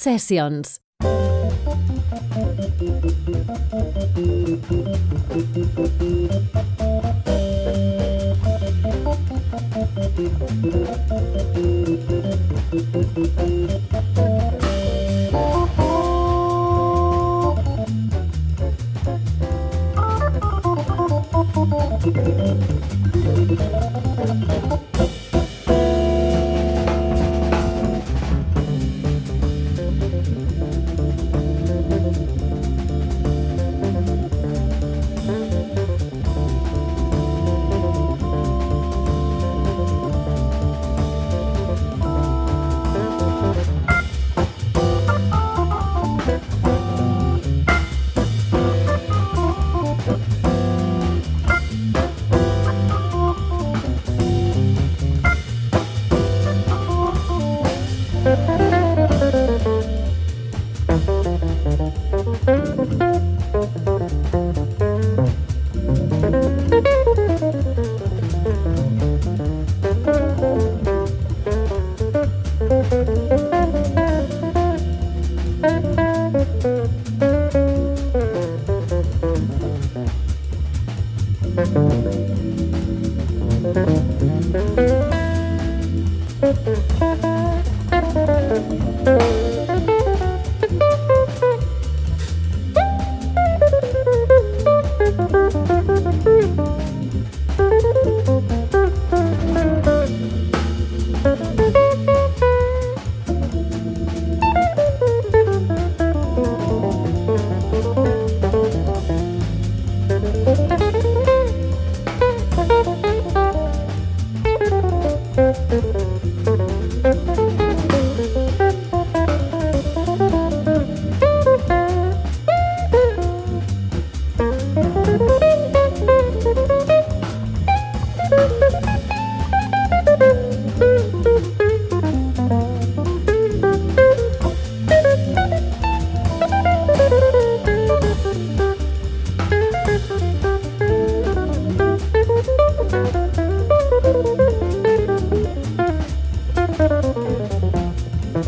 Sessions.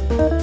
Bye.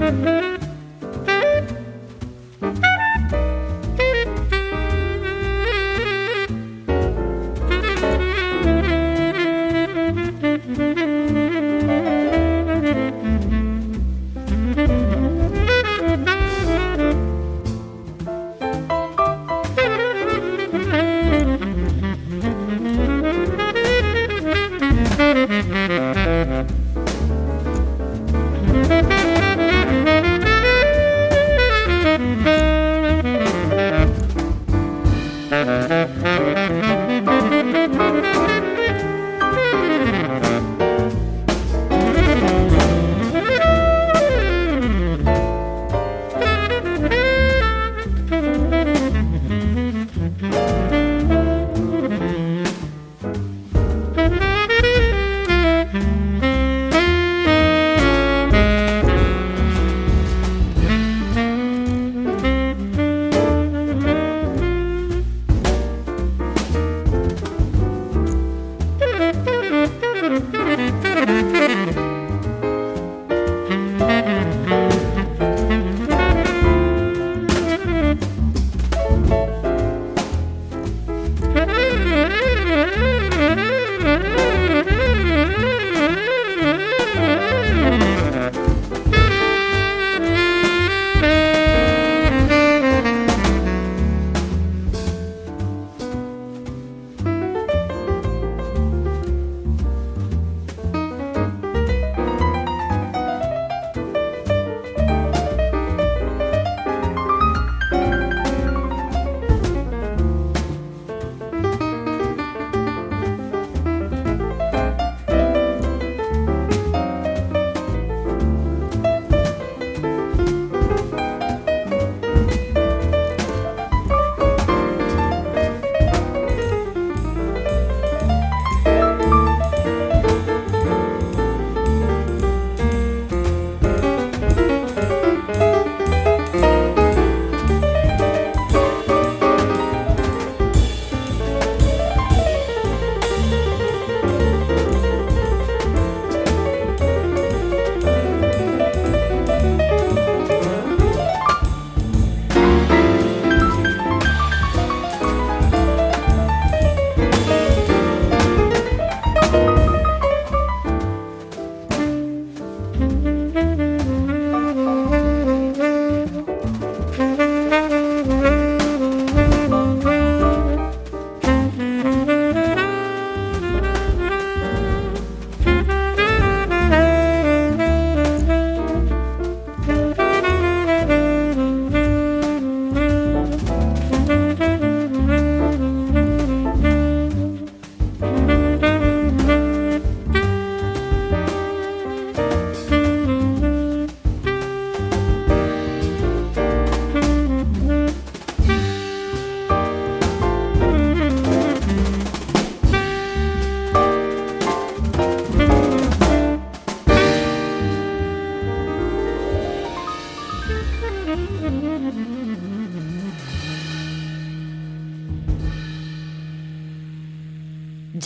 Sessions.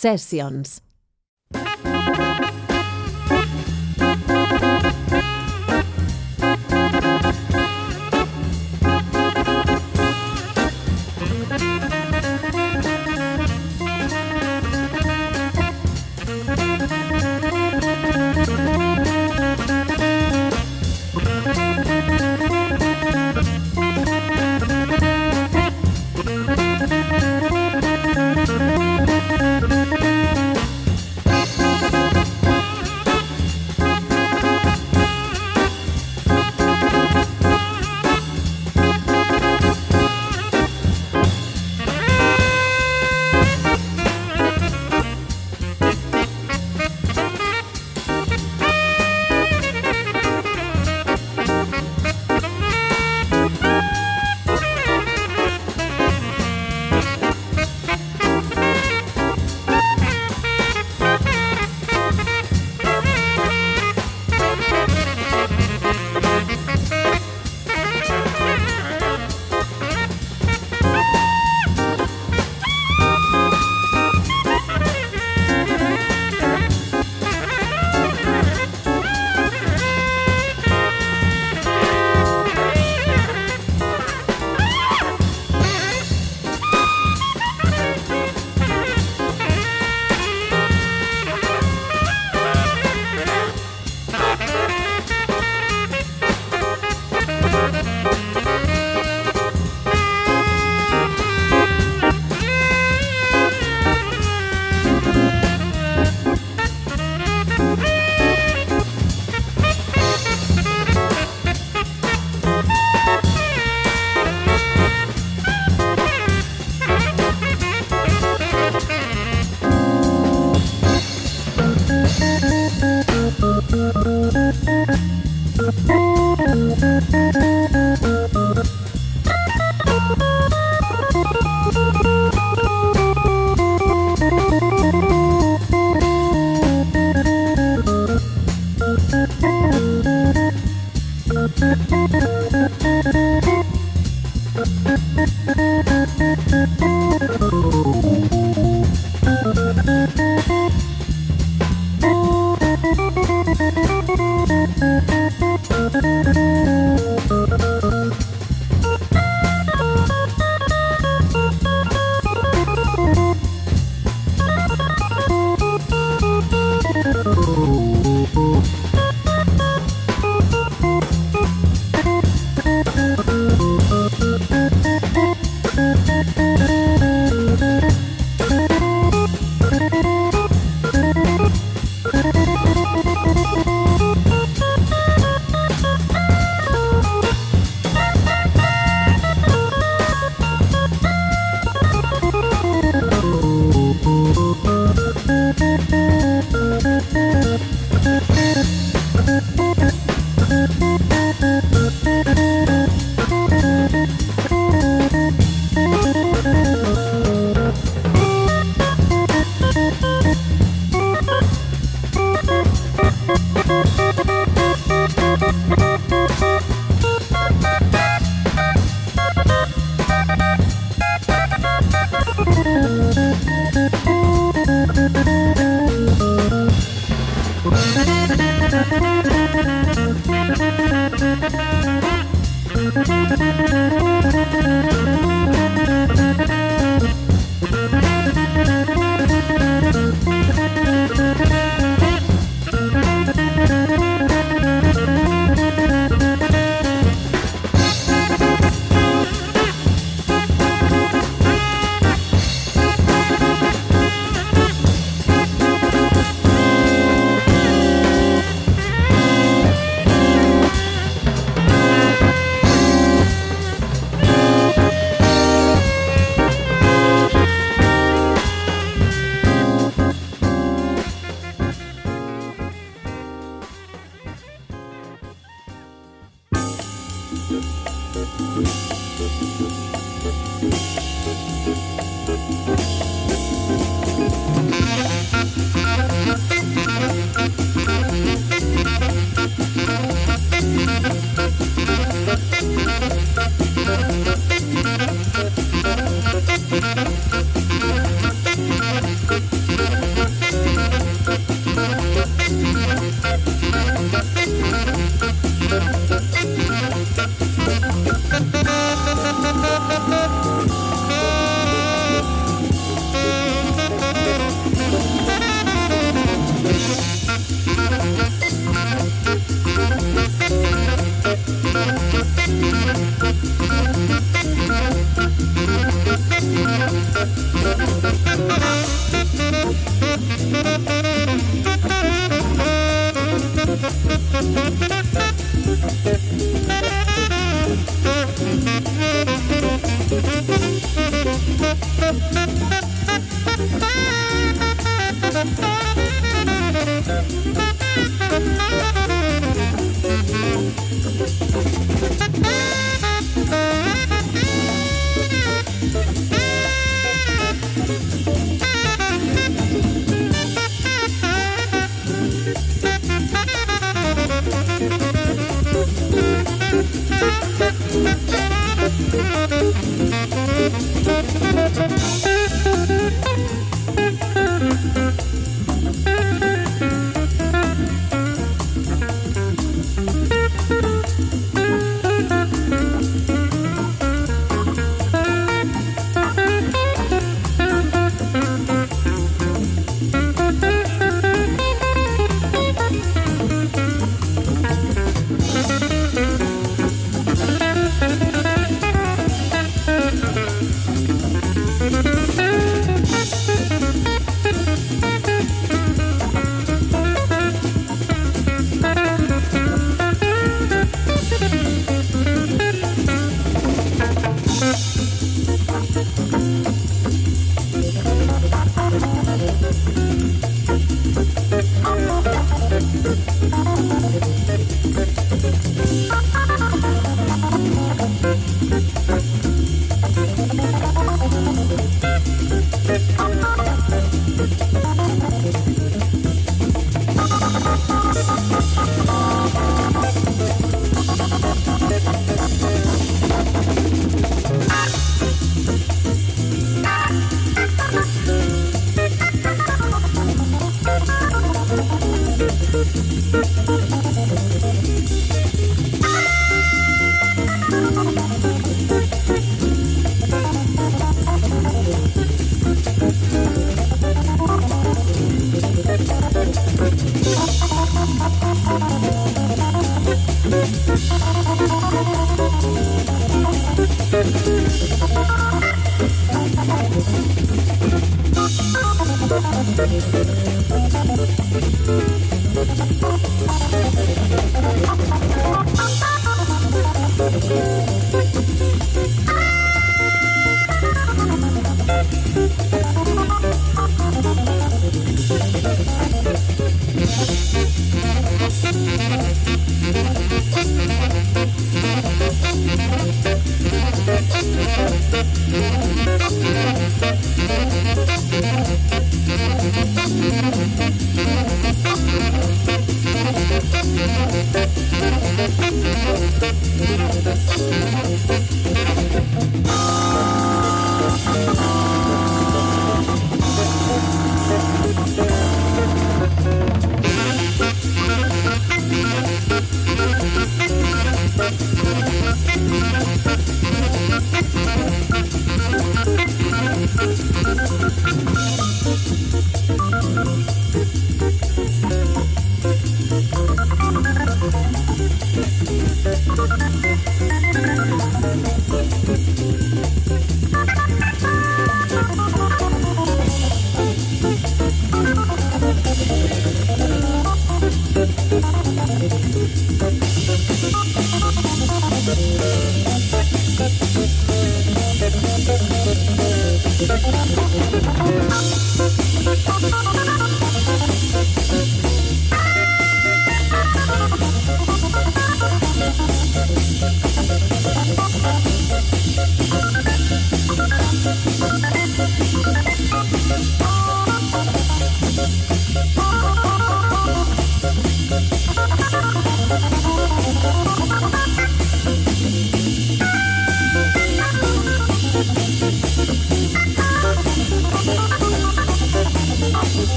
Sessions.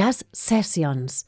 Jazz Sessions.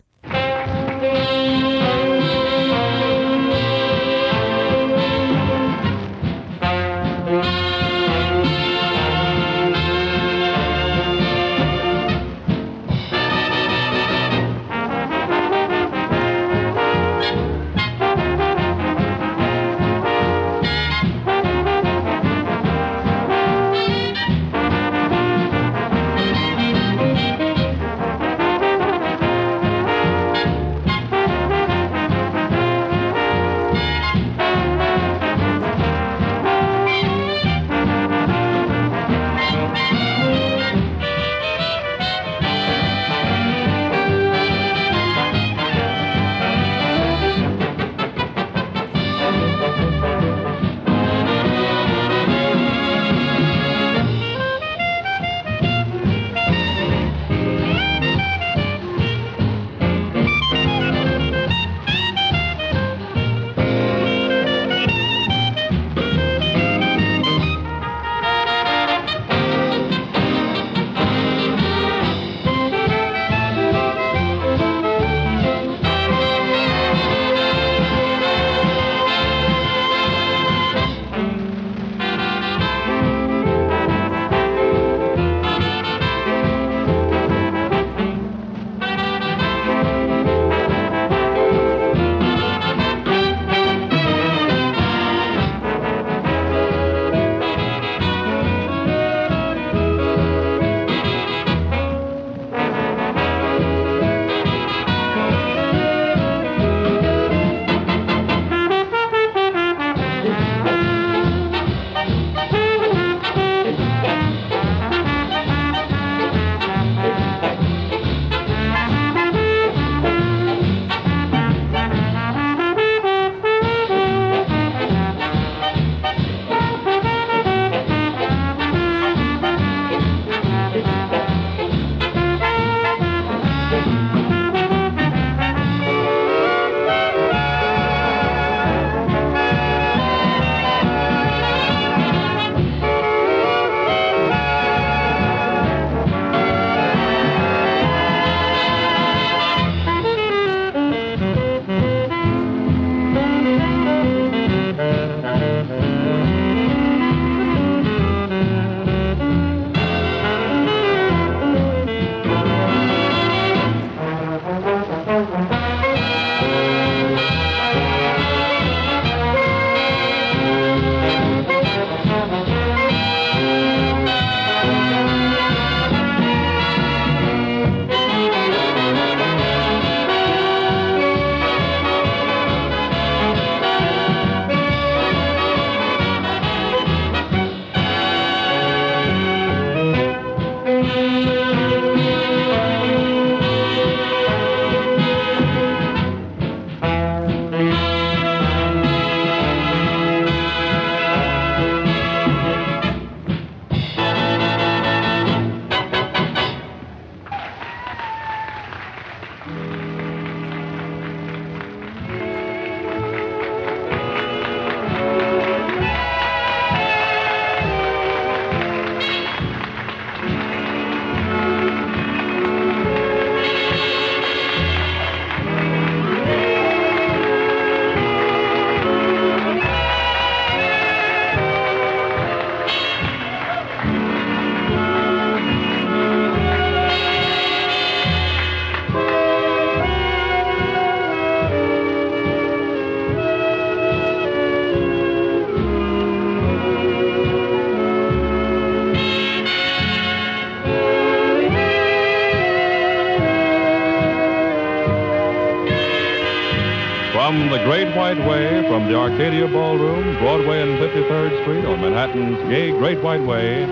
Arcadia Ballroom, Broadway and 53rd Street on Manhattan's gay Great White Way,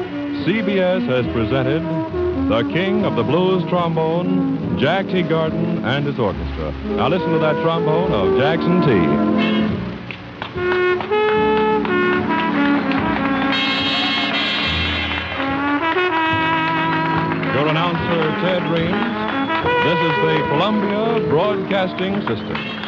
CBS has presented the king of the blues trombone, Jack Teagarden and his orchestra. Now listen to that trombone of Jackson T. Your announcer, Ted Reams. This is the Columbia Broadcasting System.